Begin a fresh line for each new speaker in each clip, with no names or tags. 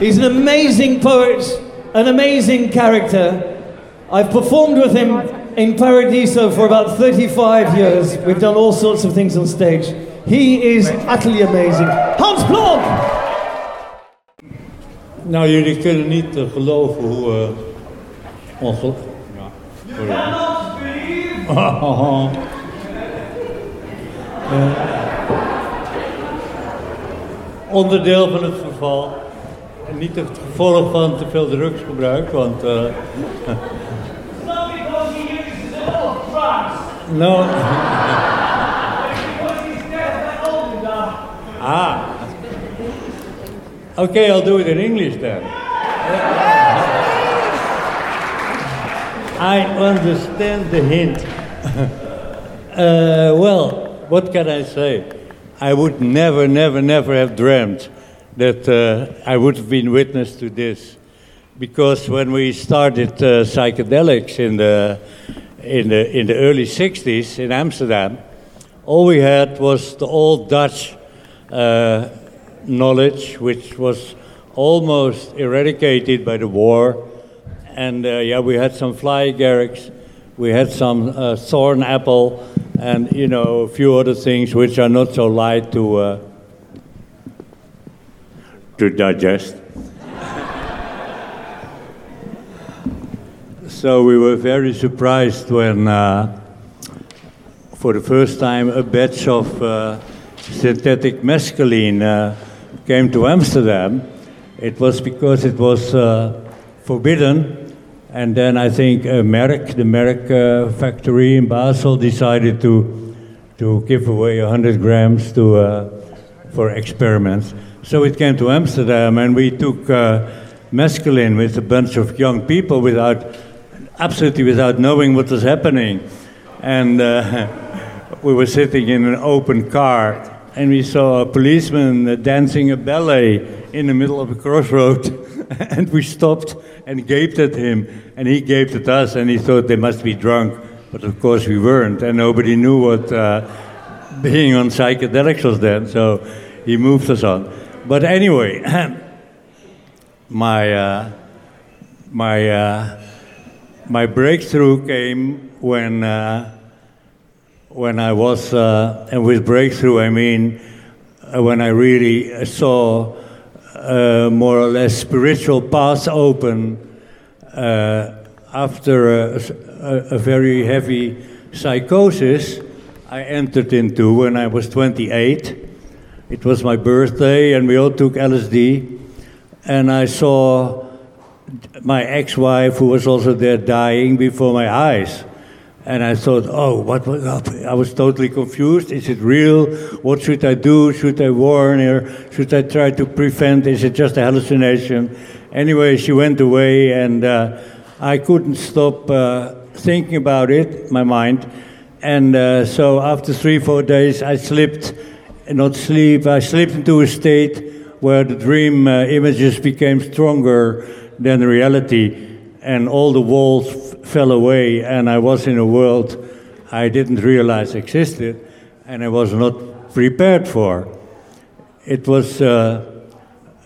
He's an amazing poet, an amazing character. I've performed with him in Paradiso for about 35 years. We've done all sorts of things on stage. He is utterly amazing. Hans Blom!
Nou, jullie kunnen niet uh, geloven hoe uh, ongelukkig. Ja, uh, onderdeel van het verval. Niet het gevolg van te veel drugsgebruik, want. Uh, no. ah. Okay, I'll do it in English then. I understand the hint. uh, well, what can I say? I would never, never, never have dreamt that uh, I would have been witness to this. Because when we started uh, psychedelics in the, in, the, in the early 60s in Amsterdam, all we had was the old Dutch uh, knowledge, which was almost eradicated by the war. And uh, yeah, we had some fly garrix, we had some uh, thorn apple, and you know a few other things which are not so light to uh, to digest. so we were very surprised when, uh, for the first time, a batch of uh, synthetic mescaline uh, came to Amsterdam. It was because it was uh, forbidden and then I think uh, Merck, the Merck uh, factory in Basel, decided to, to give away 100 grams to, uh, for experiments. So it came to Amsterdam, and we took uh, mescaline with a bunch of young people without, absolutely without knowing what was happening. And uh, we were sitting in an open car, and we saw a policeman dancing a ballet in the middle of a crossroad, and we stopped and gaped at him, and he gaped at us, and he thought they must be drunk, but of course we weren't, and nobody knew what uh, being on psychedelics was then, so he moved us on. But anyway, my uh, my uh, my breakthrough came when uh, when I was, uh, and with breakthrough I mean uh, when I really saw uh, more or less spiritual path open after a, a, a, very heavy psychosis I entered into when I was 28. It was my birthday, and we all took LSD. And I saw my ex wife, who was also there, dying before my eyes. And I thought, oh, what was up? I was totally confused. Is it real? What should I do? Should I warn her? Should I try to prevent? Is it just a hallucination? Anyway, she went away, and uh, I couldn't stop uh, thinking about it, my mind. And uh, so after three, four days, I slipped, not sleep, I slipped into a state where the dream uh, images became stronger than reality and all the walls fell away, and I was in a world I didn't realize existed, and I was not prepared for. It was uh,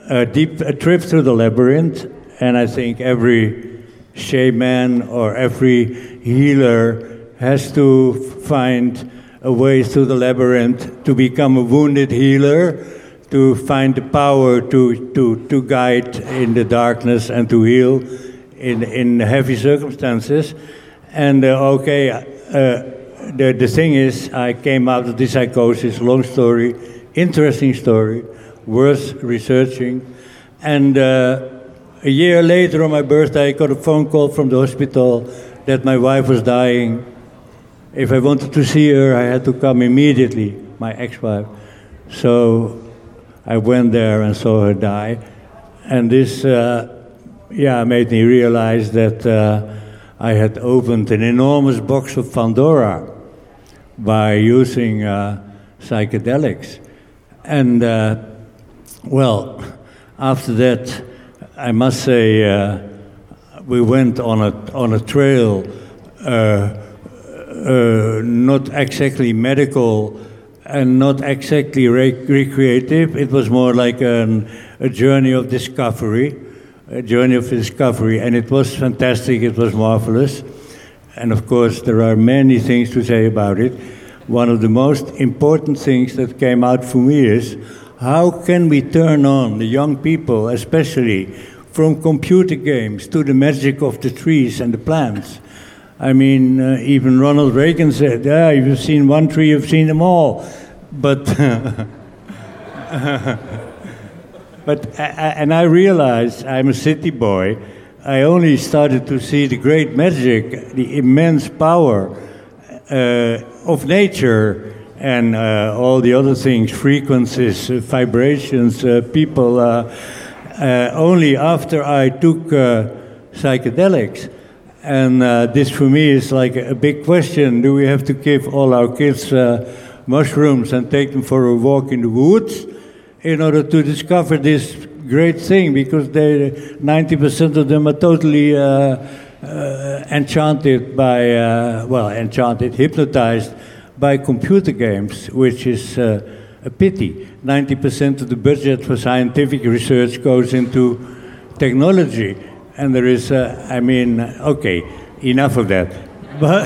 a deep a trip through the labyrinth, and I think every shaman or every healer has to find a way through the labyrinth to become a wounded healer, to find the power to, to, to guide in the darkness and to heal in, in heavy circumstances. And uh, okay, uh, the, the thing is, I came out of this psychosis, long story, interesting story, worth researching. And uh, a year later, on my birthday, I got a phone call from the hospital that my wife was dying. If I wanted to see her, I had to come immediately, my ex wife. So I went there and saw her die. And this uh, yeah, made me realize that uh, I had opened an enormous box of Pandora by using uh, psychedelics. And, uh, well, after that, I must say, uh, we went on a, on a trail, uh, uh, not exactly medical and not exactly rec- recreative. It was more like an a journey of discovery, a journey of discovery, and it was fantastic. It was marvelous, and of course there are many things to say about it. One of the most important things that came out for me is how can we turn on the young people, especially from computer games to the magic of the trees and the plants. I mean, uh, even Ronald Reagan said, "Yeah, if you've seen one tree, you've seen them all." But, but and I realized I'm a city boy. I only started to see the great magic, the immense power uh, of nature, and uh, all the other things, frequencies, uh, vibrations, uh, people. Uh, only after I took psychedelics. And uh, this for me is like a big question. Do we have to give all our kids uh, mushrooms and take them for a walk in the woods in order to discover this great thing? Because they, 90% of them are totally uh, uh enchanted by, uh, well, enchanted, hypnotized by computer games, which is uh, a pity. 90% of the budget for scientific research goes into technology and there is, uh, I mean, okay, enough of that. But,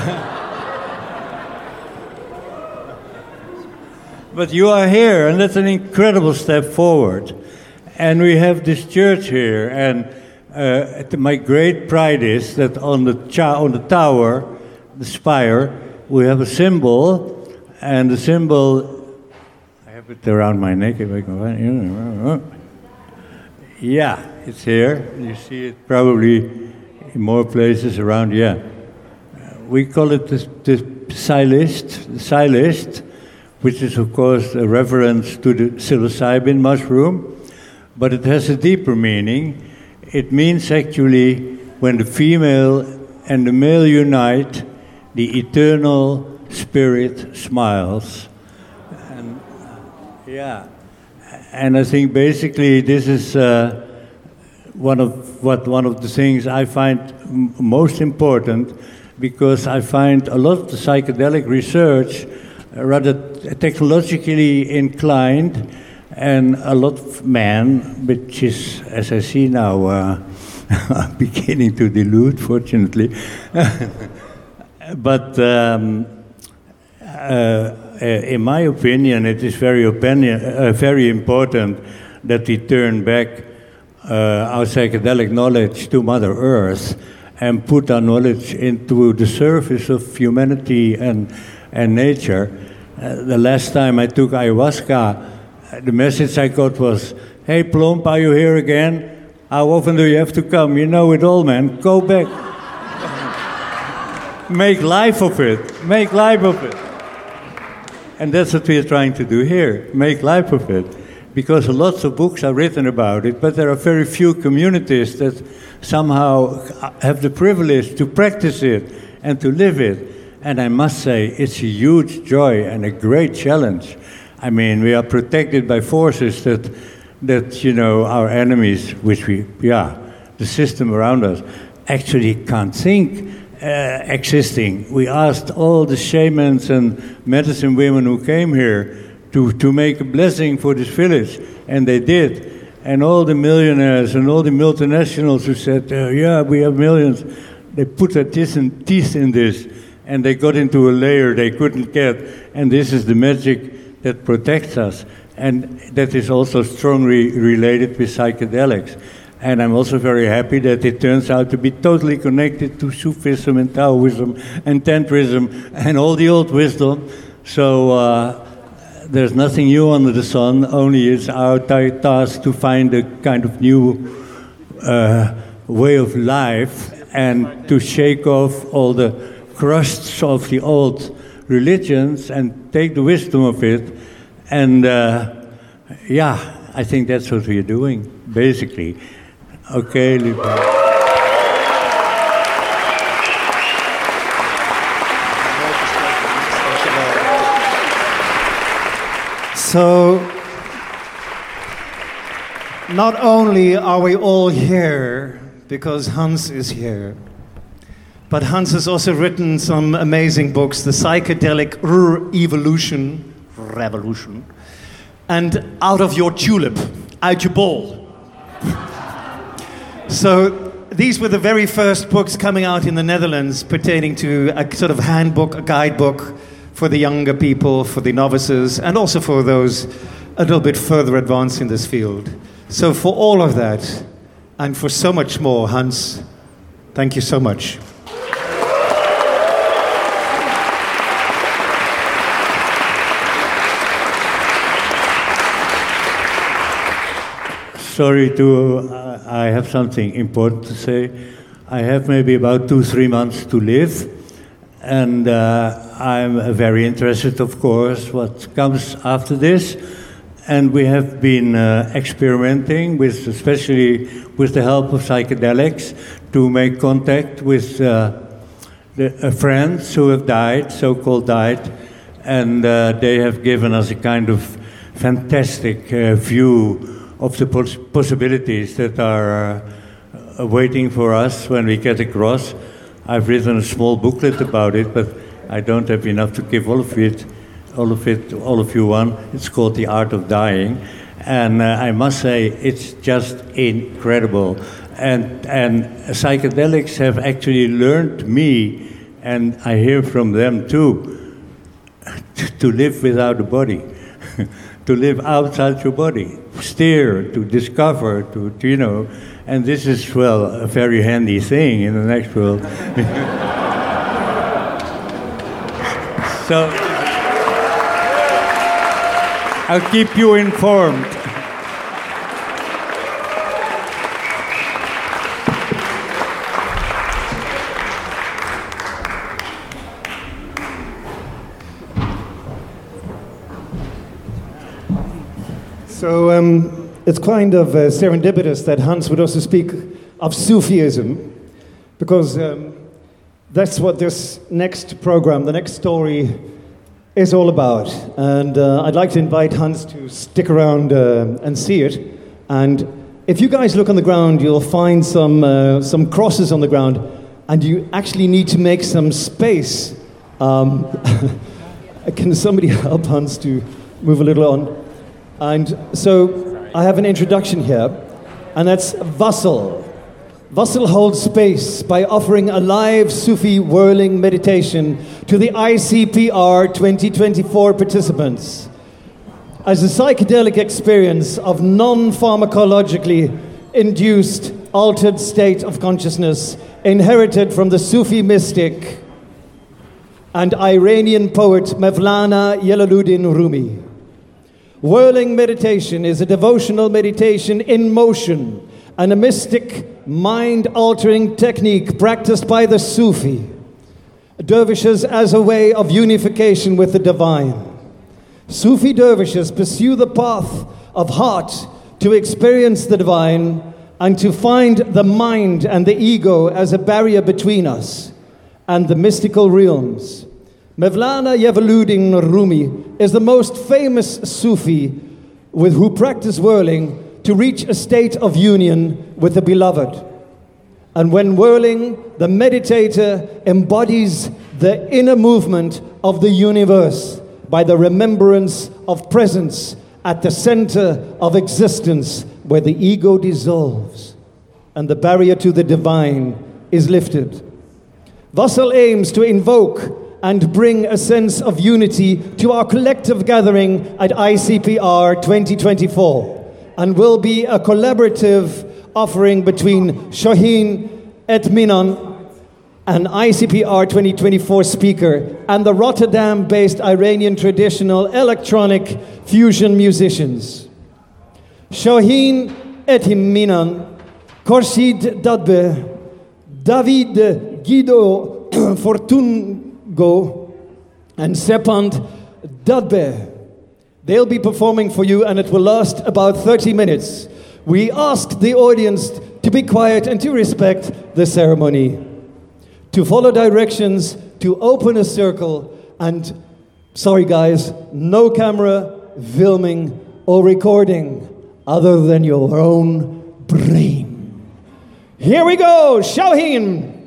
but you are here, and that's an incredible step forward. And we have this church here, and uh, my great pride is that on the, cha- on the tower, the spire, we have a symbol, and the symbol, I have it around my neck if I can Yeah, it's here. You see it probably in more places around. Yeah, we call it the, the psilist, the psilist, which is of course a reference to the psilocybin mushroom, but it has a deeper meaning. It means actually when the female and the male unite, the eternal spirit smiles. And yeah, and I think basically this is. Uh, one of what one of the things I find most important because I find a lot of the psychedelic research uh, rather technologically inclined and a lot of men, which is, as I see now, uh, beginning to dilute, fortunately. but um, uh, in my opinion, it is very, opinion, uh, very important that we turn back uh, our psychedelic knowledge to Mother Earth and put our knowledge into the service of humanity and, and nature. Uh, the last time I took ayahuasca, the message I got was, Hey, Plump, are you here again? How often do you have to come? You know it all, man. Go back. Make life of it. Make life of it. And that's what we are trying to do here make life of it because lots of books are written about it, but there are very few communities that somehow have the privilege to practice it and to live it. And I must say, it's a huge joy and a great challenge. I mean, we are protected by forces that, that you know, our enemies, which we, yeah, the system around us, actually can't think uh, existing. We asked all the shamans and medicine women who came here to, to make a blessing for this village. And they did. And all the millionaires and all the multinationals who said, uh, yeah, we have millions, they put their teeth in, teeth in this. And they got into a layer they couldn't get. And this is the magic that protects us. And that is also strongly related with psychedelics. And I'm also very happy that it turns out to be totally connected to Sufism and Taoism and Tantrism and all the old wisdom. So, uh, there's nothing new under the sun, only it's our task to find a kind of new uh, way of life and to shake off all the crusts of the old religions and take the wisdom of it. And uh, yeah, I think that's what we're doing, basically. Okay,
So, not only are we all here because Hans is here, but Hans has also written some amazing books The Psychedelic Evolution, Revolution, and Out of Your Tulip, Out Je Ball. So these were the very first books coming out in the Netherlands pertaining to a sort of handbook, a guidebook for the younger people, for the novices, and also for those a little bit further advanced in this field. So, for all of that, and for so much more, Hans, thank you so much.
Sorry to, uh, I have something important to say. I have maybe about two, three months to live, and uh, I'm very interested, of course, what comes after this. And we have been uh, experimenting with, especially with the help of psychedelics, to make contact with uh, the, uh, friends who have died, so-called died, and uh, they have given us a kind of fantastic uh, view of the pos possibilities that are waiting for us when we get across. I've written a small booklet about it, but I don't have enough to give all of it, all of it, all of you one. It's called The Art of Dying, and uh, I must say it's just incredible. And and psychedelics have actually learned me, and I hear from them too, to live without a body. to live outside your body, steer, to discover, to, to, you know, and this is, well, a very handy thing in the next world. so, I'll keep you informed.
So um, it's kind of uh, serendipitous that Hans would also speak of Sufism, because um, that's what this next program, the next story, is all about. And uh, I'd like to invite Hans to stick around uh, and see it. And if you guys look on the ground, you'll find some, uh, some crosses on the ground, and you actually need to make some space. Um, can somebody help Hans to move a little on? And so I have an introduction here, and that's Vassal. Vassal holds space by offering a live Sufi whirling meditation to the ICPR 2024 participants. As a psychedelic experience of non pharmacologically induced altered state of consciousness inherited from the Sufi mystic and Iranian poet Mevlana Jalaluddin Rumi. Whirling meditation is a devotional meditation in motion and a mystic, mind altering technique practiced by the Sufi dervishes as a way of unification with the divine. Sufi dervishes pursue the path of heart to experience the divine and to find the mind and the ego as a barrier between us and the mystical realms. Mevlana Jalaluddin Rumi is the most famous Sufi with who practice whirling to reach a state of union with the beloved. And when whirling, the meditator embodies the inner movement of the universe by the remembrance of presence at the center of existence where the ego dissolves and the barrier to the divine is lifted. Vassal aims to invoke and bring a sense of unity to our collective gathering at ICPR 2024 and will be a collaborative offering between Shaheen Etminan, an ICPR 2024 speaker, and the Rotterdam based Iranian traditional electronic fusion musicians. Shaheen Etiminan, Korsid Dadbe, David Guido Fortun Go and Sepand Dadbe. They'll be performing for you and it will last about 30 minutes. We ask the audience to be quiet and to respect the ceremony, to follow directions, to open a circle, and sorry guys, no camera, filming, or recording other than your own brain. Here we go, Shauhin.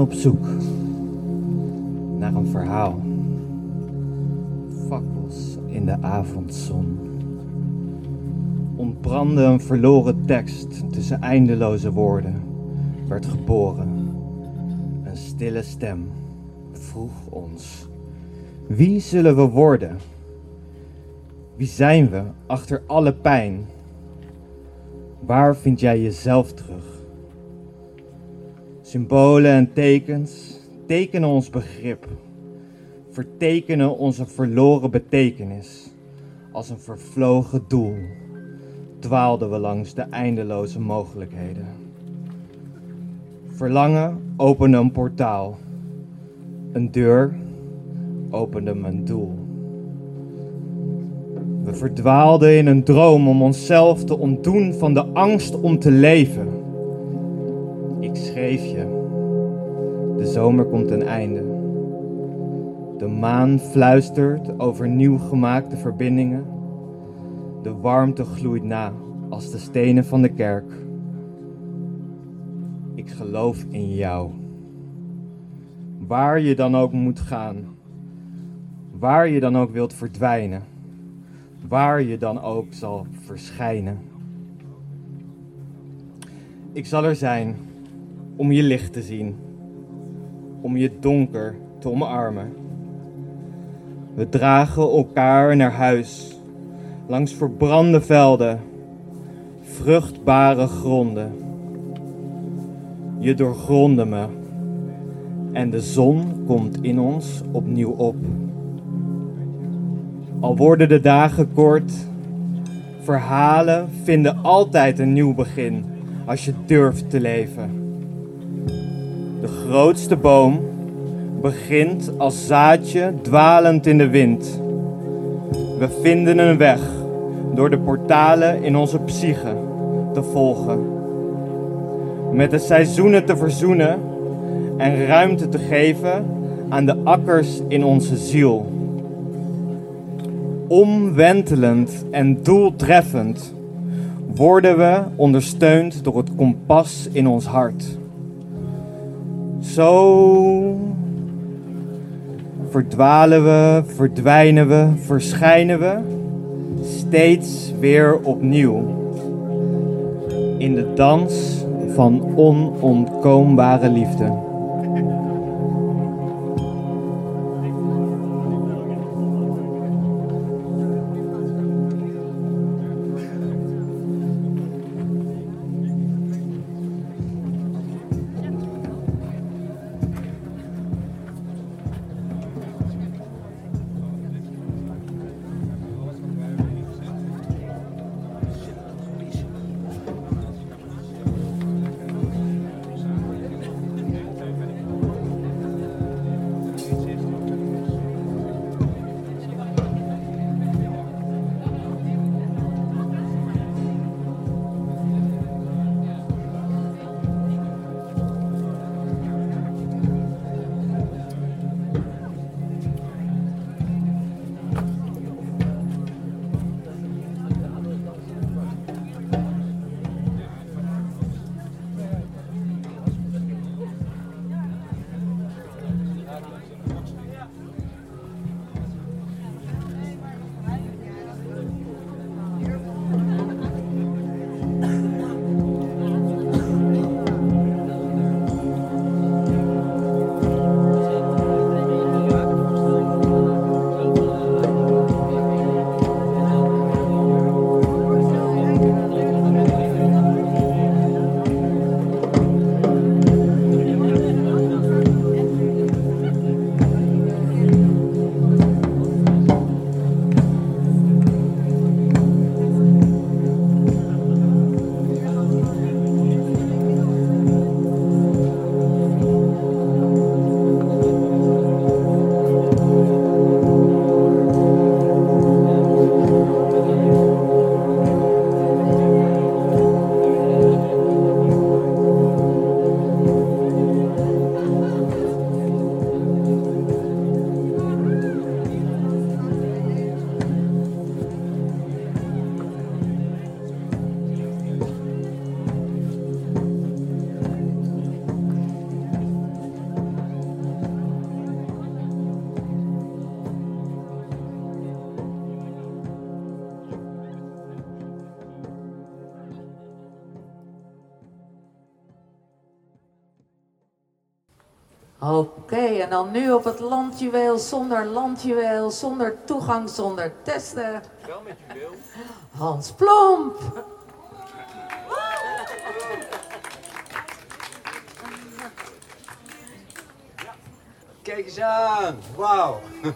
Op zoek naar een verhaal. Fakkels in de avondzon. Ontbrandde een verloren tekst tussen eindeloze woorden. Werd geboren. Een stille stem vroeg ons: Wie zullen we worden? Wie zijn we achter alle pijn? Waar vind jij jezelf terug? Symbolen en tekens tekenen ons begrip, vertekenen onze verloren betekenis. Als een vervlogen doel dwaalden we langs de eindeloze mogelijkheden. Verlangen opende een portaal, een deur opende mijn doel. We verdwaalden in een droom om onszelf te ontdoen van de angst om te leven. Ik schreef je. De zomer komt ten einde. De maan fluistert over nieuw gemaakte verbindingen. De warmte gloeit na als de stenen van de kerk. Ik geloof in jou. Waar je dan ook moet gaan. Waar je dan ook wilt verdwijnen waar je dan ook zal verschijnen. Ik zal er zijn om je licht te zien, om je donker te omarmen. We dragen elkaar naar huis, langs verbrande velden, vruchtbare gronden. Je doorgronde me en de zon komt in ons opnieuw op. Al worden de dagen kort, verhalen vinden altijd een nieuw begin als je durft te leven. Grootste boom begint als zaadje dwalend in de wind. We vinden een weg door de portalen in onze psyche te volgen. Met de seizoenen te verzoenen en ruimte te geven aan de akkers in onze ziel omwentelend en doeltreffend worden we ondersteund door het kompas in ons hart. Zo verdwalen we, verdwijnen we, verschijnen we steeds weer opnieuw in de dans van onontkoombare liefde.
Nu op het landjuweel, zonder landjuweel, zonder toegang, zonder testen. Wel met juweel. Hans Plomp.
Kijk eens aan, wauw.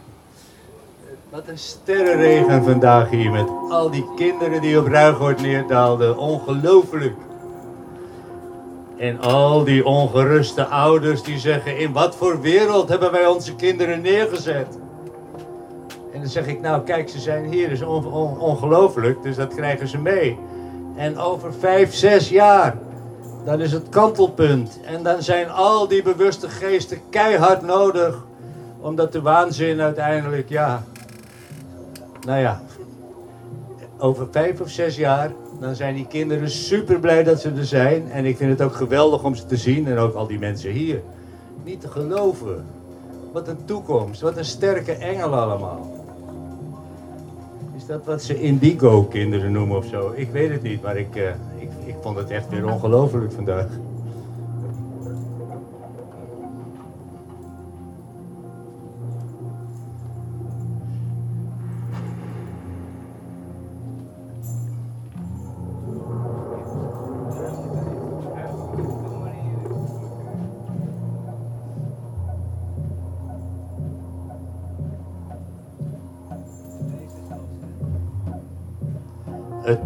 Wat een sterrenregen vandaag hier met al die kinderen die op Ruigoord neerdaalden. Ongelooflijk. En al die ongeruste ouders die zeggen, in wat voor wereld hebben wij onze kinderen neergezet? En dan zeg ik, nou kijk, ze zijn hier, is ongelooflijk, dus dat krijgen ze mee. En over vijf, zes jaar, dan is het kantelpunt. En dan zijn al die bewuste geesten keihard nodig, omdat de waanzin uiteindelijk, ja, nou ja, over vijf of zes jaar dan zijn die kinderen super blij dat ze er zijn. En ik vind het ook geweldig om ze te zien. En ook al die mensen hier. Niet te geloven. Wat een toekomst. Wat een sterke engel allemaal. Is dat wat ze indigo-kinderen noemen of zo? Ik weet het niet, maar ik, uh, ik, ik vond het echt weer ongelooflijk vandaag.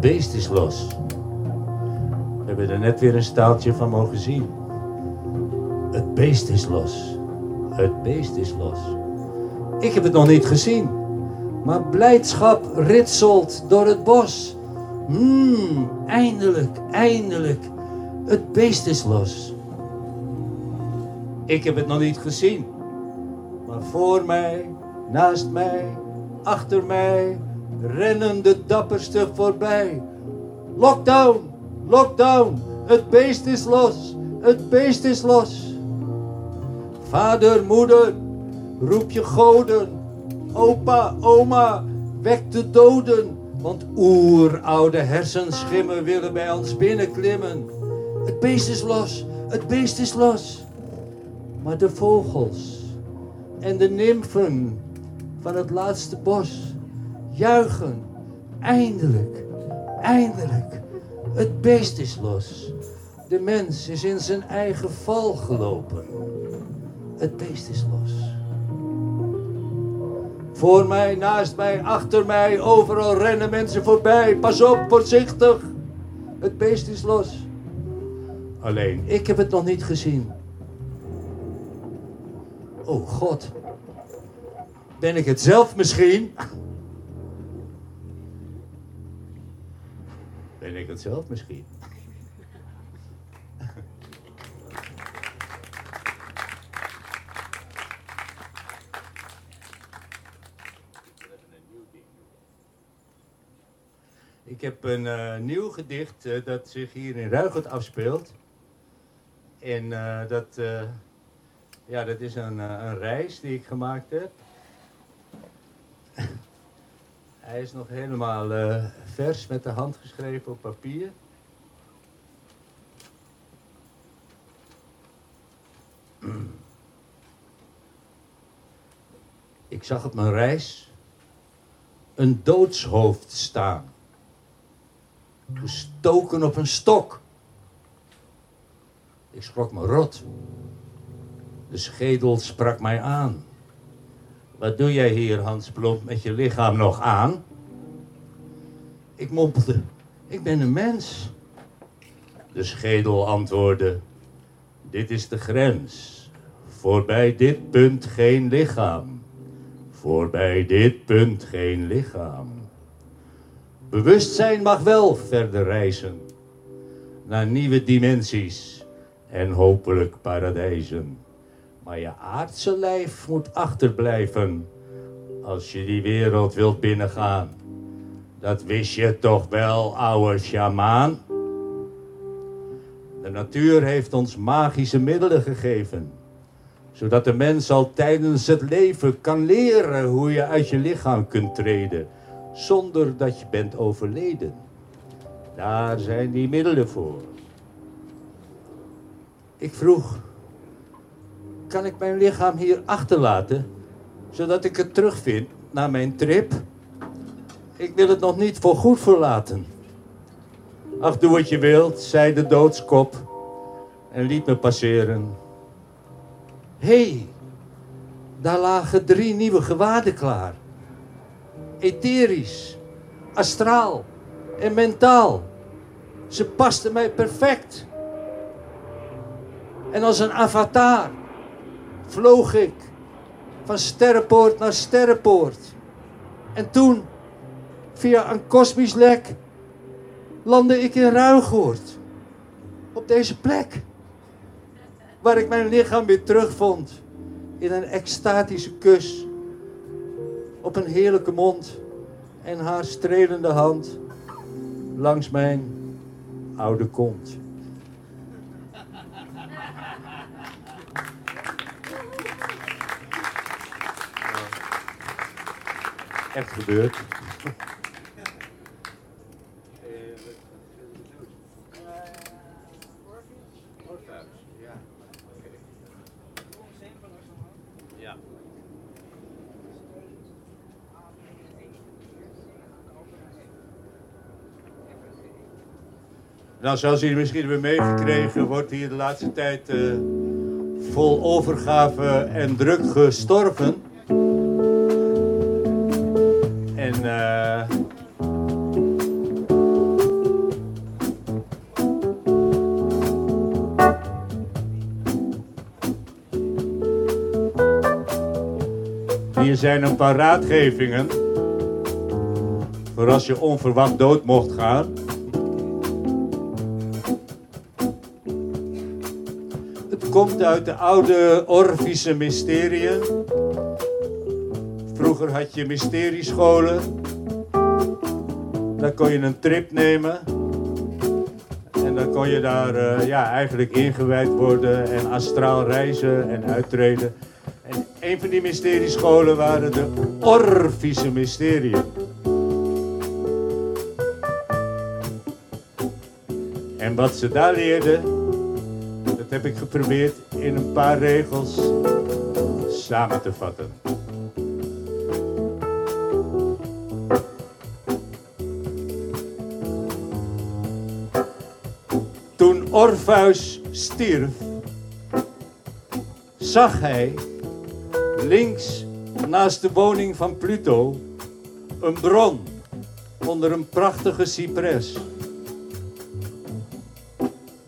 Beest is los. We hebben er net weer een staaltje van mogen zien. Het beest is los. Het beest is los. Ik heb het nog niet gezien. Maar blijdschap ritselt door het bos. Hmm, eindelijk, eindelijk. Het beest is los. Ik heb het nog niet gezien. Maar voor mij, naast mij, achter mij, rennen de dapperste voorbij. Lockdown, lockdown, het beest is los, het beest is los. Vader, moeder, roep je goden. Opa, oma, wek de doden. Want oeroude hersenschimmen willen bij ons binnenklimmen. Het beest is los, het beest is los. Maar de vogels en de nymfen van het laatste bos juichen. Eindelijk, eindelijk. Het beest is los. De mens is in zijn eigen val gelopen. Het beest is los. Voor mij, naast mij, achter mij, overal rennen mensen voorbij. Pas op, voorzichtig. Het beest is los. Alleen, ik heb het nog niet gezien. Oh God. Ben ik het zelf misschien? Ben ik het zelf misschien? Ik heb een uh, nieuw gedicht uh, dat zich hier in Ruigert afspeelt. En uh, dat, ja, dat is een, een reis die ik gemaakt heb. Hij is nog helemaal vers met de hand geschreven op papier. Ik zag op mijn reis een doodshoofd staan. Gestoken op een stok. Ik schrok me rot. De schedel sprak mij aan. Wat doe jij hier, Hans Plomp, met je lichaam nog aan? Ik mompelde, ik ben een mens. De schedel antwoordde, dit is de grens. Voorbij dit punt geen lichaam. Voorbij dit punt geen lichaam. Bewustzijn mag wel verder reizen. Naar nieuwe dimensies en hopelijk paradijzen. Maar je aardse lijf moet achterblijven als je die wereld wilt binnengaan. Dat wist je toch wel, ouwe sjamaan? De natuur heeft ons magische middelen gegeven, zodat de mens al tijdens het leven kan leren hoe je uit je lichaam kunt treden, zonder dat je bent overleden. Daar zijn die middelen voor. Ik vroeg, kan ik mijn lichaam hier achterlaten, zodat ik het terugvind naar mijn trip? Ik wil het nog niet voor goed verlaten. Ach, doe wat je wilt, zei de doodskop en liet me passeren. Hé, hey, daar lagen drie nieuwe gewaden klaar. Etherisch, astraal en mentaal. Ze pasten mij perfect. En als een avatar vloog ik van sterrenpoort naar sterrenpoort. En toen, via een kosmisch lek, landde ik in Ruigoord. Op deze plek. Waar ik mijn lichaam weer terugvond. In een extatische kus. Op een heerlijke mond. En haar strelende hand. Langs mijn oude kont. Echt gebeurd. Nou, zoals jullie misschien hebben meegekregen, wordt hier de laatste tijd uh, vol overgave en druk gestorven. En uh, hier zijn een paar raadgevingen voor als je onverwacht dood mocht gaan. Komt uit de oude Orvische mysteriën. Vroeger had je mysteriescholen. Daar kon je een trip nemen. En dan kon je daar uh, ja, eigenlijk ingewijd worden en astraal reizen en uittreden. En een van die mysteriescholen waren de Orvische mysteriën. En wat ze daar leerden, heb ik geprobeerd in een paar regels samen te vatten. Toen Orpheus stierf, zag hij links naast de woning van Pluto een bron onder een prachtige cipres.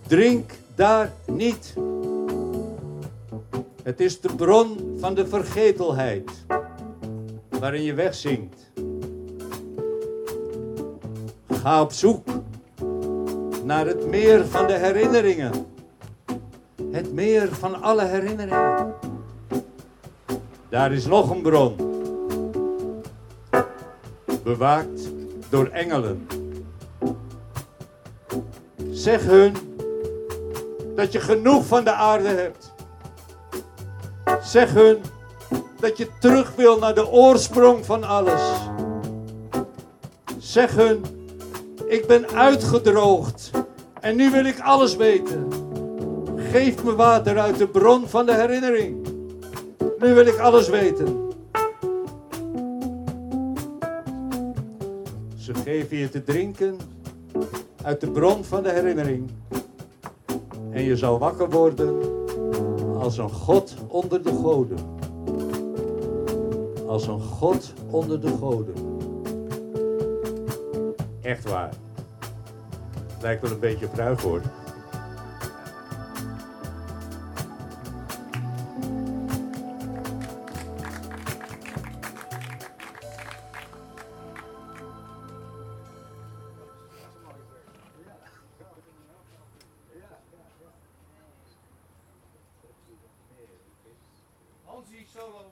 Drink daar niet. Het is de bron van de vergetelheid waarin je wegzinkt. Ga op zoek naar het meer van de herinneringen. Het meer van alle herinneringen. Daar is nog een bron. Bewaakt door engelen. Zeg hun dat je genoeg van de aarde hebt. Zeg hun dat je terug wil naar de oorsprong van alles. Zeg hun, ik ben uitgedroogd en nu wil ik alles weten. Geef me water uit de bron van de herinnering. Nu wil ik alles weten. Ze geven je te drinken uit de bron van de herinnering. En je zal wakker worden als een God onder de goden. Als een God onder de goden. Echt waar. Lijkt wel een beetje op Ruigoord. Muziek, solo.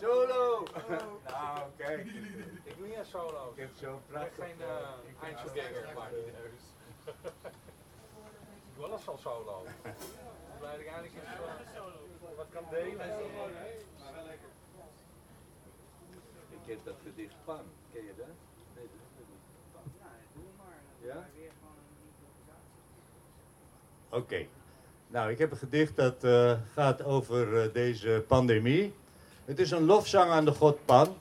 Solo! Solo! Nou, kijk. Ik doe niet een solo. Ik heb zo'n prachtig... Ik ben geen eh, eh, eindverganger, maar die neus. Ik doe alles al solo. Ik blijf dat ik eigenlijk iets wat kan delen. Maar wel lekker. Ik heb dat gedicht Pan. Ken je dat? Nee, dat is niet. Pan. Ja, doe maar. Ja? Oké. Okay. Nou, ik heb een gedicht dat uh, gaat over uh, deze pandemie. Het is een lofzang aan de god Pan.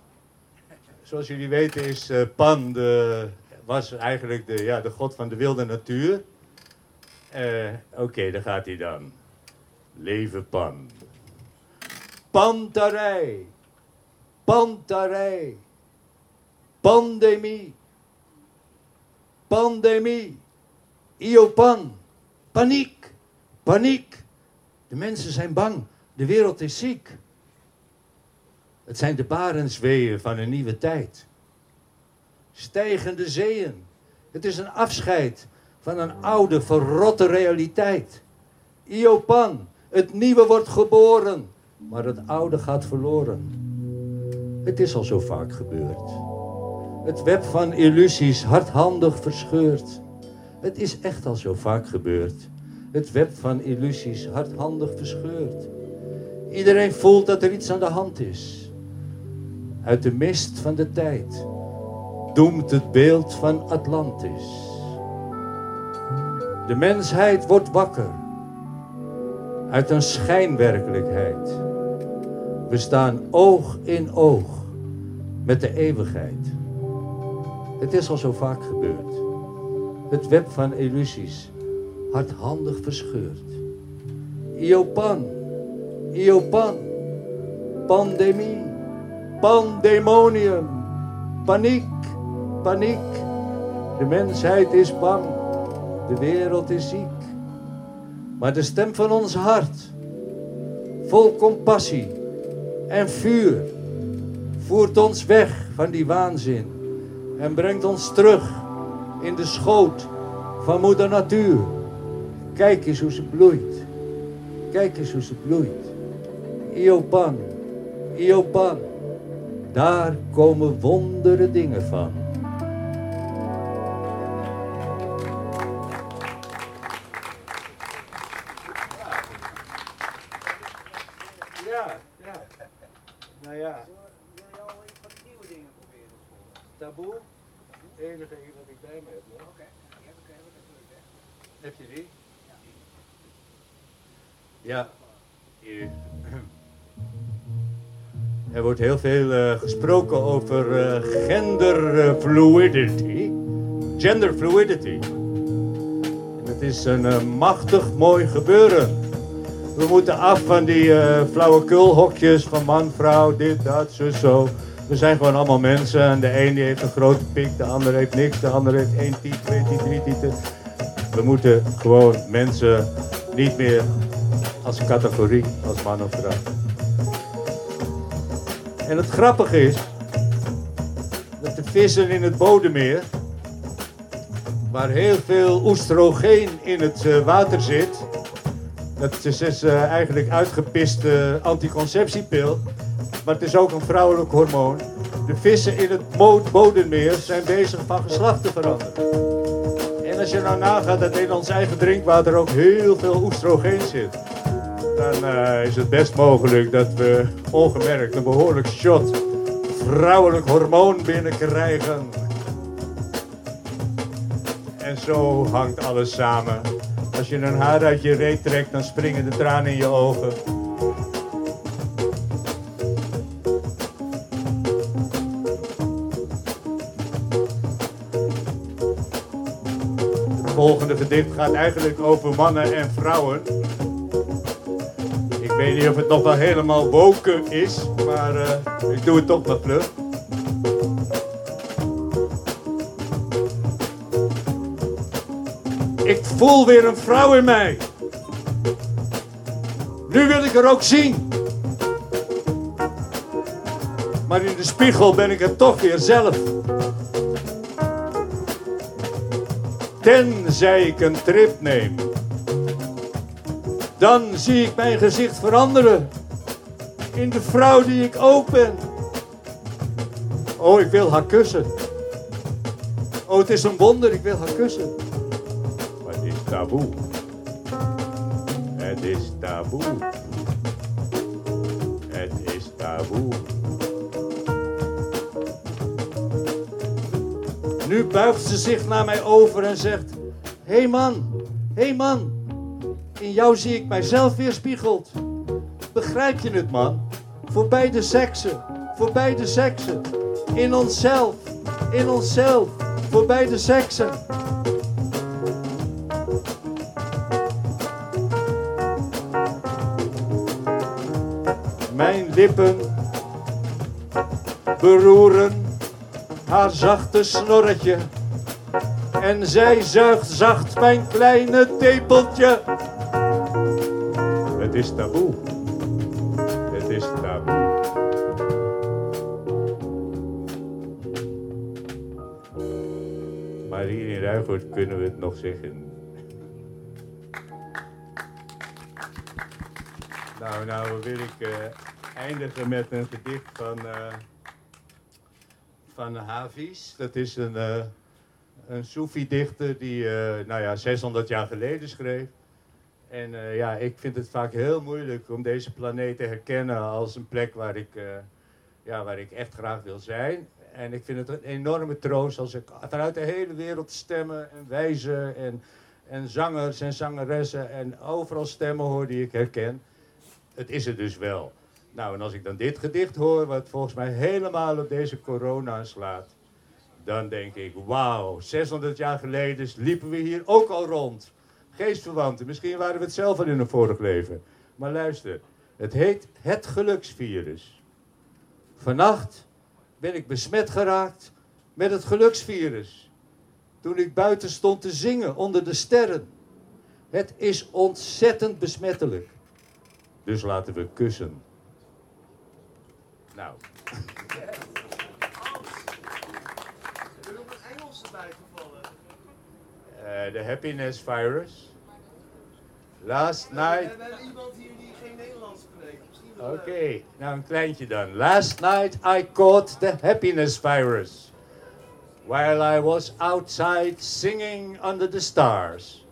Zoals jullie weten is uh, Pan de, was eigenlijk de, ja, de god van de wilde natuur. Oké, daar gaat hij dan. Leven Pan. Pantarij. Pantarij. Pandemie. Pandemie. Iopan. Paniek. Paniek. De mensen zijn bang. De wereld is ziek. Het zijn de barensweeën van een nieuwe tijd. Stijgende zeeën. Het is een afscheid van een oude, verrotte realiteit. Iopan, het nieuwe wordt geboren, maar het oude gaat verloren. Het is al zo vaak gebeurd. Het web van illusies hardhandig verscheurd. Het is echt al zo vaak gebeurd. Het web van illusies hardhandig verscheurd. Iedereen voelt dat er iets aan de hand is. Uit de mist van de tijd doemt het beeld van Atlantis. De mensheid wordt wakker uit een schijnwerkelijkheid. We staan oog in oog met de eeuwigheid. Het is al zo vaak gebeurd. Het web van illusies, hardhandig verscheurd. Iopan, Iopan, pandemie, pandemonium, paniek, paniek. De mensheid is bang, de wereld is ziek. Maar de stem van ons hart, vol compassie en vuur, voert ons weg van die waanzin en brengt ons terug in de schoot van moeder natuur. Kijk eens hoe ze bloeit. Kijk eens hoe ze bloeit. Iopan, Iopan, daar komen wondere dingen van. Ja. Er wordt heel veel uh, gesproken over uh, gender fluidity. Gender fluidity. En het is een uh, machtig mooi gebeuren. We moeten af van die uh, flauwekulhokjes van man, vrouw, dit, dat, zo, zo. We zijn gewoon allemaal mensen en de een die heeft een grote pik, de ander heeft niks, de ander heeft één tiet, twee tiet, drie tieten. We moeten gewoon mensen niet meer als categorie, als man of vrouw. En het grappige is dat de vissen in het bodemmeer, waar heel veel oestrogeen in het uh, water zit, dat is dus, uh, eigenlijk uitgepiste anticonceptiepil, maar het is ook een vrouwelijk hormoon. De vissen in het bodemmeer zijn bezig van geslacht te veranderen. Als je nou nagaat dat in ons eigen drinkwater ook heel veel oestrogeen zit, dan uh, is het best mogelijk dat we ongemerkt een behoorlijk shot vrouwelijk hormoon binnenkrijgen. En zo hangt alles samen. Als je een haar uit je reet trekt, dan springen de tranen in je ogen. Gedicht gaat eigenlijk over mannen en vrouwen. Ik weet niet of het nog wel helemaal woken is, maar uh, ik doe het toch wat vlug. Ik voel weer een vrouw in mij. Nu wil ik er ook zien. Maar in de spiegel ben ik het toch weer zelf. Tenzij ik een trip neem. Dan zie ik mijn gezicht veranderen. In de vrouw die ik ook ben. Oh, ik wil haar kussen. Oh, het is een wonder, ik wil haar kussen. Maar het is taboe. Het is taboe. Het is taboe. Nu buigt ze zich naar mij over en zegt: Hé hey man, hé hey man, In jou zie ik mijzelf weerspiegeld. Begrijp je het, man? Voor beide seksen, voor beide seksen. In onszelf, in onszelf, voor beide seksen. Mijn lippen beroeren haar zachte snorretje. En zij zuigt zacht mijn kleine tepeltje. Het is taboe. Het is taboe. Maar hier in Ruigoord kunnen we het nog zeggen. Nou, nou wil ik eh, eindigen met een gedicht van, eh van Hafiz. Dat is een, eh een Soefi-dichter die, eh, nou ja, 600 jaar geleden schreef. En eh, ja, ik vind het vaak heel moeilijk om deze planeet te herkennen als een plek waar ik, ja, waar ik echt graag wil zijn. En ik vind het een enorme troost als ik vanuit de hele wereld stemmen en wijzen en, en zangers en zangeressen en overal stemmen hoor die ik herken. Het is er dus wel. Nou, en als ik dan dit gedicht hoor, wat volgens mij helemaal op deze corona slaat, dan denk ik, wauw, 600 jaar geleden liepen we hier ook al rond. Geestverwanten, misschien waren we het zelf al in een vorig leven. Maar luister, het heet het geluksvirus. Vannacht ben ik besmet geraakt met het geluksvirus. Toen ik buiten stond te zingen onder de sterren. Het is ontzettend besmettelijk. Dus laten we kussen. Nou.
Er nog een Engelse bijgevallen.
Uh, the happiness virus. Last
We
night.
hebben iemand hier die geen Nederlands spreekt.
Oké,
leuk.
nou een kleintje dan. Last night I caught the happiness virus. While I was outside singing under the stars.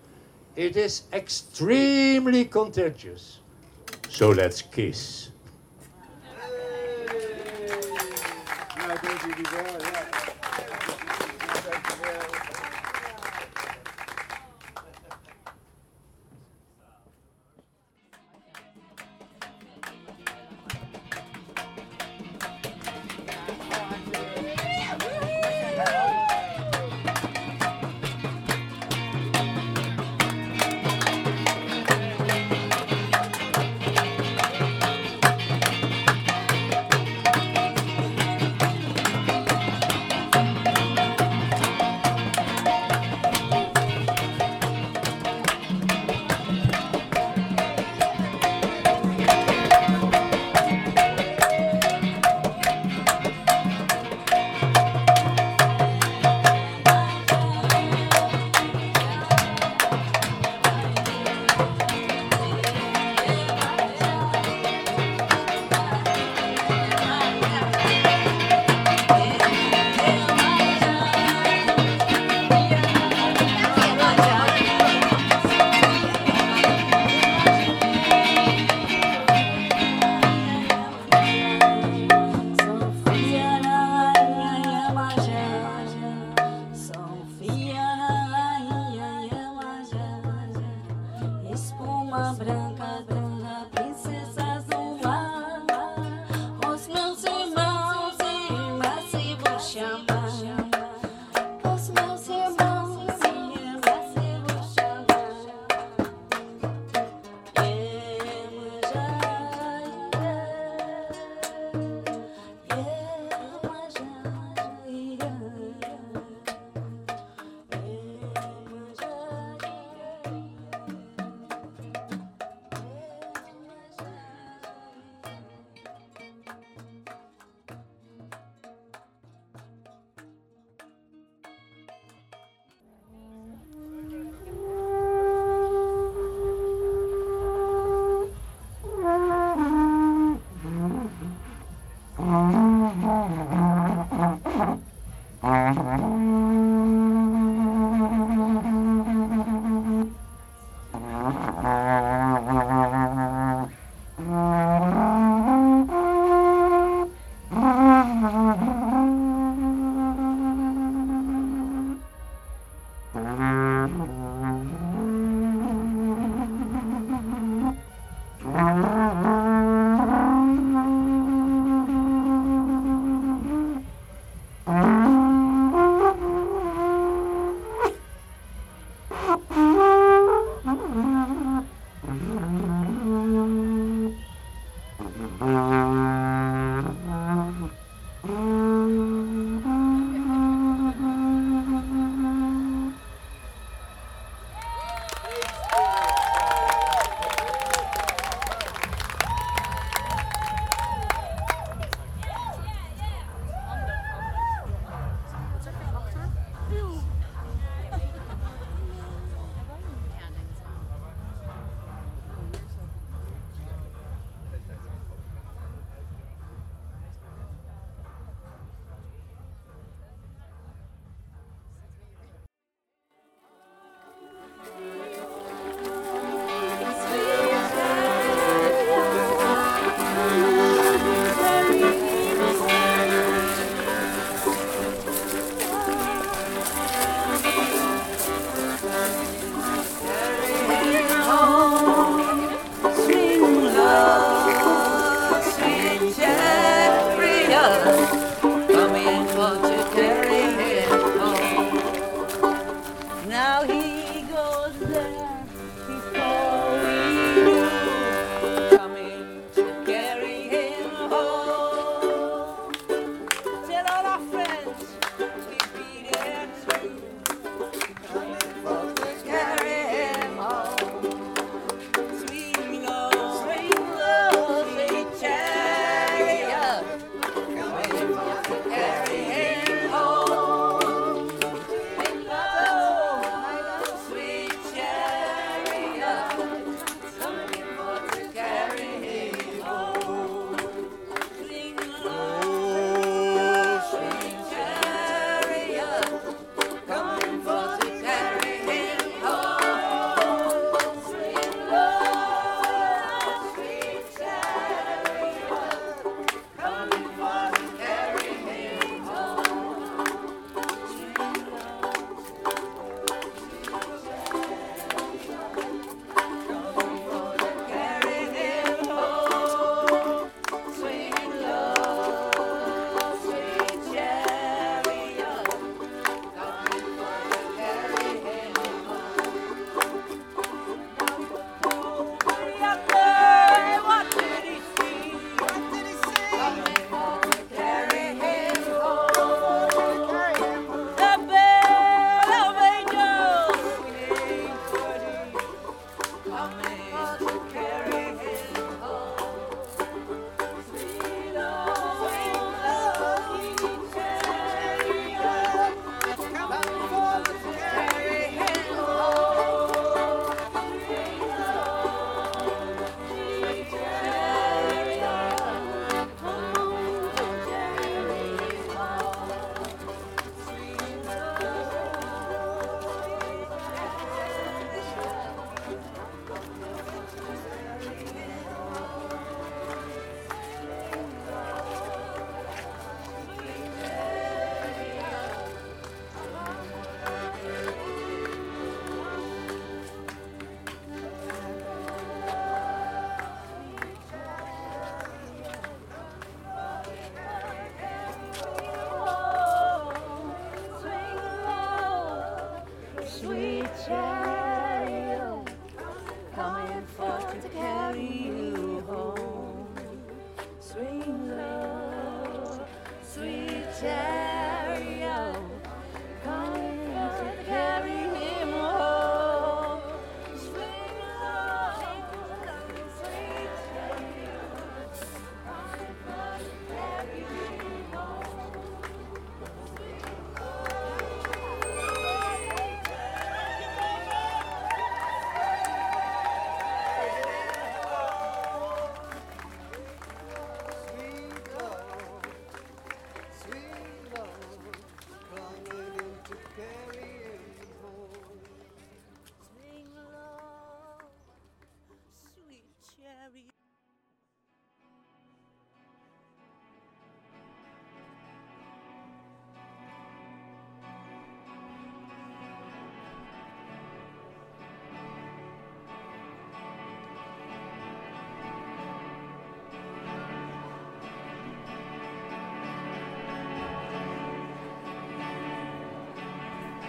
It is extremely contagious. So let's kiss.
Yeah, thank you,
you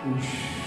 我去。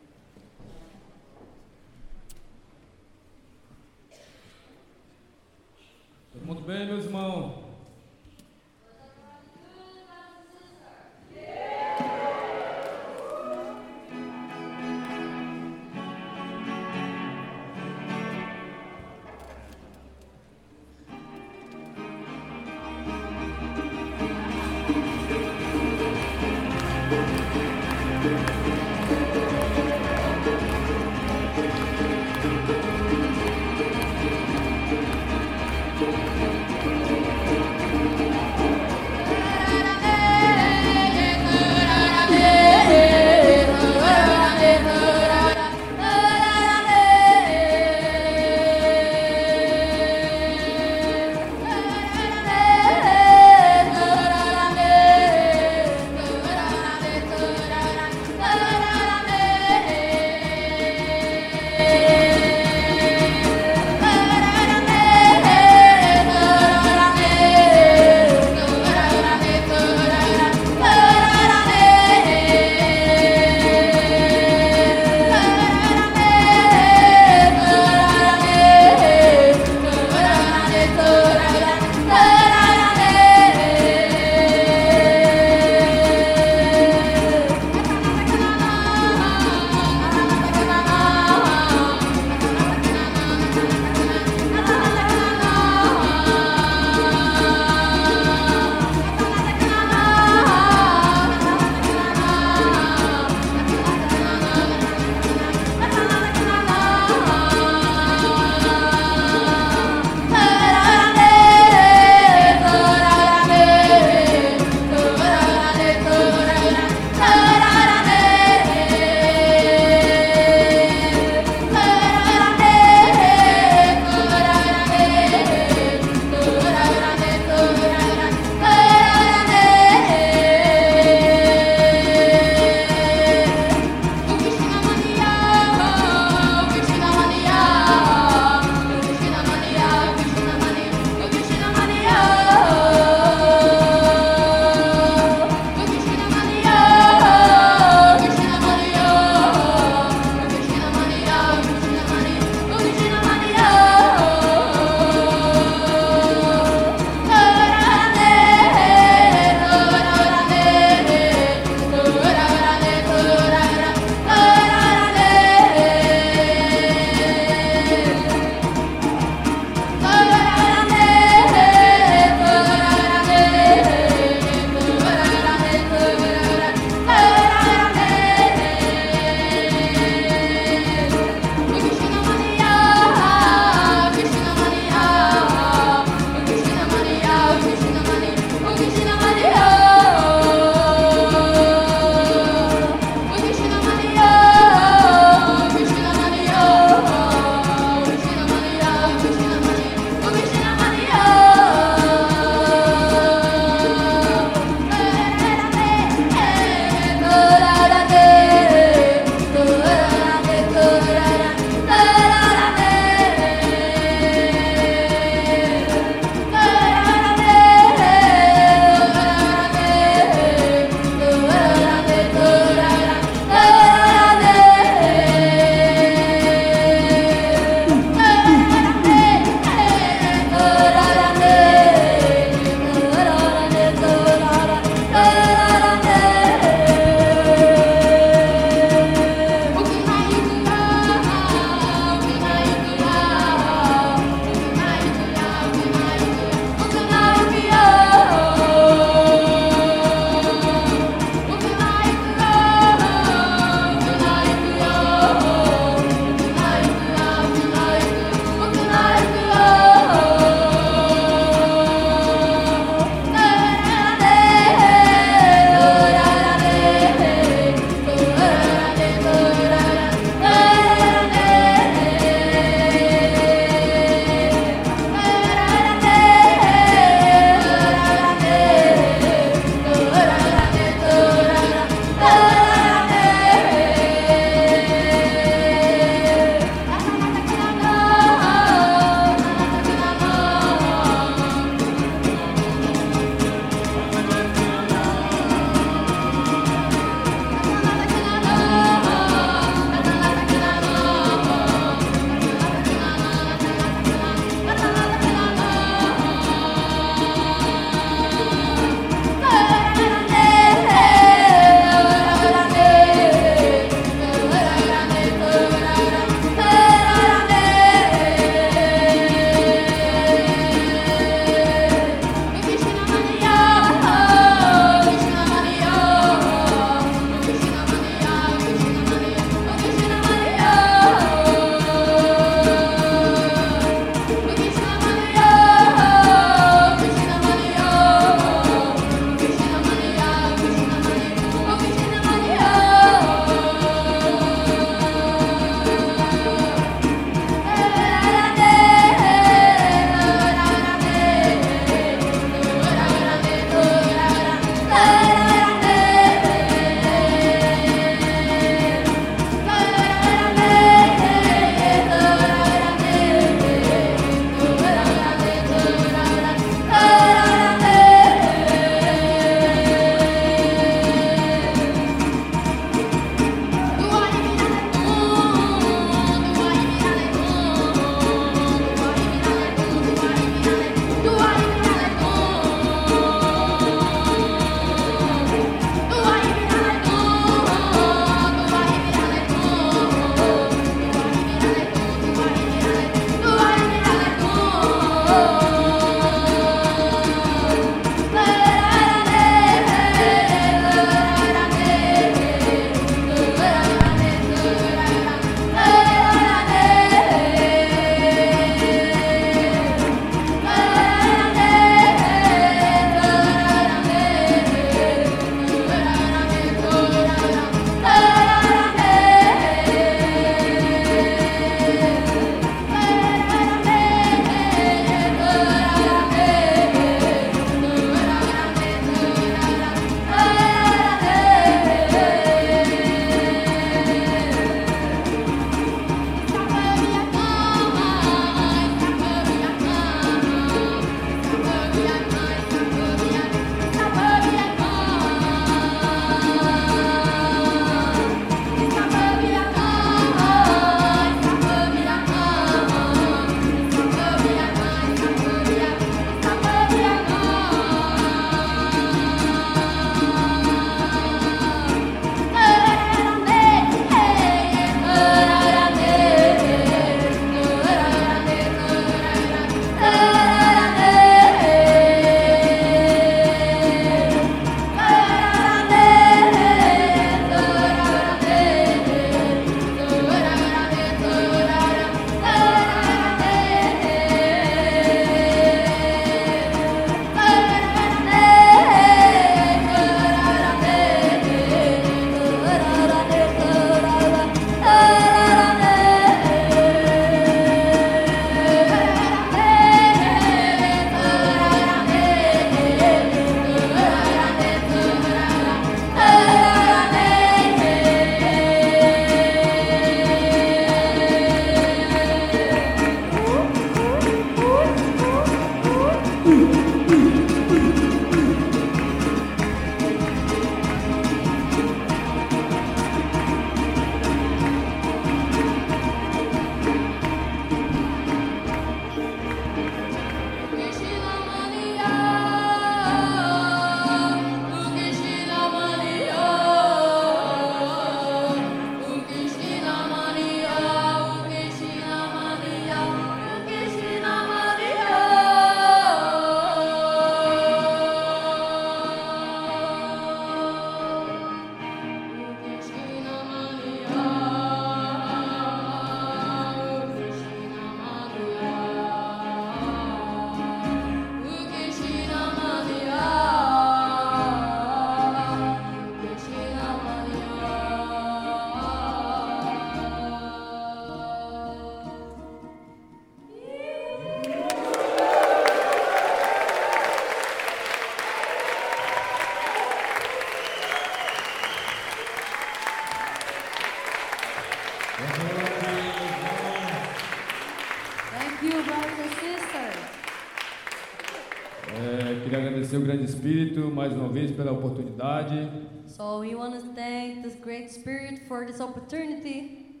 Grande Espírito mais uma vez pela oportunidade.
So we want to thank this great spirit for this opportunity.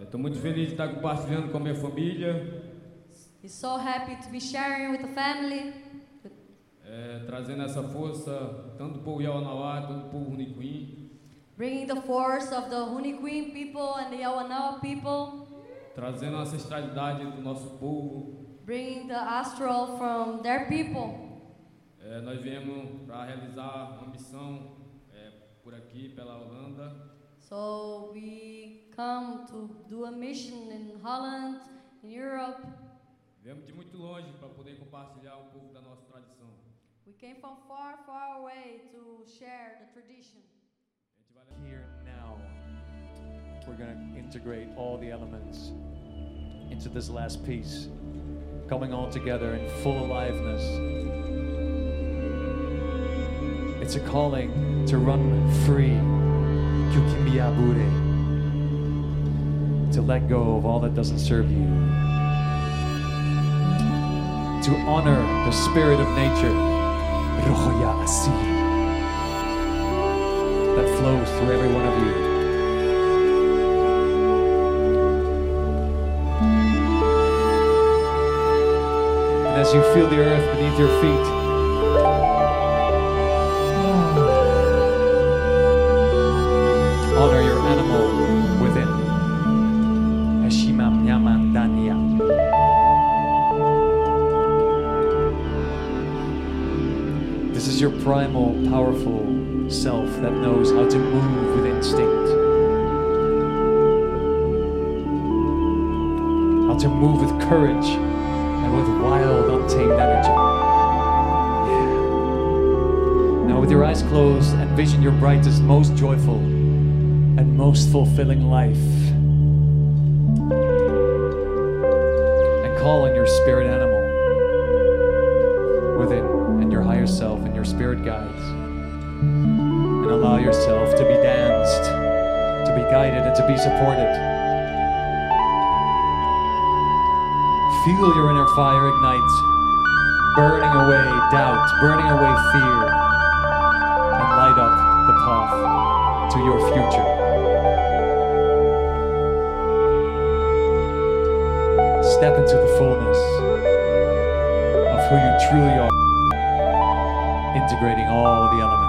Estou muito feliz de estar compartilhando com a minha família,
We're so happy to be sharing with the family,
é, trazendo essa força tanto para o Yawanawá quanto para o Uniquim,
bringing the force of the Huniquin people and the Yawanawa people,
trazendo a ancestralidade do nosso povo.
bringing the astral from their people.
É, nós viemos para realizar uma missão é, por aqui, pela Holanda.
So we come to do a mission in Holland, in Europe.
Viemos de muito longe para poder compartilhar um pouco da nossa tradição.
We came from far, far away to share the tradition.
Here now, we're going to integrate all the elements into this last piece, coming all together in full aliveness. It's a calling to run free, to let go of all that doesn't serve you, to honor the spirit of nature, Rohoya Asi. That flows through every one of you. And as you feel the earth beneath your feet, within. This is your primal, powerful self that knows how to move with instinct, how to move with courage and with wild, untamed energy. Now, with your eyes closed, envision your brightest, most joyful, most fulfilling life. And call on your spirit animal within and your higher self and your spirit guides and allow yourself to be danced, to be guided, and to be supported. Feel your inner fire ignite, burning away doubt, burning away fear, truly are, integrating all the elements.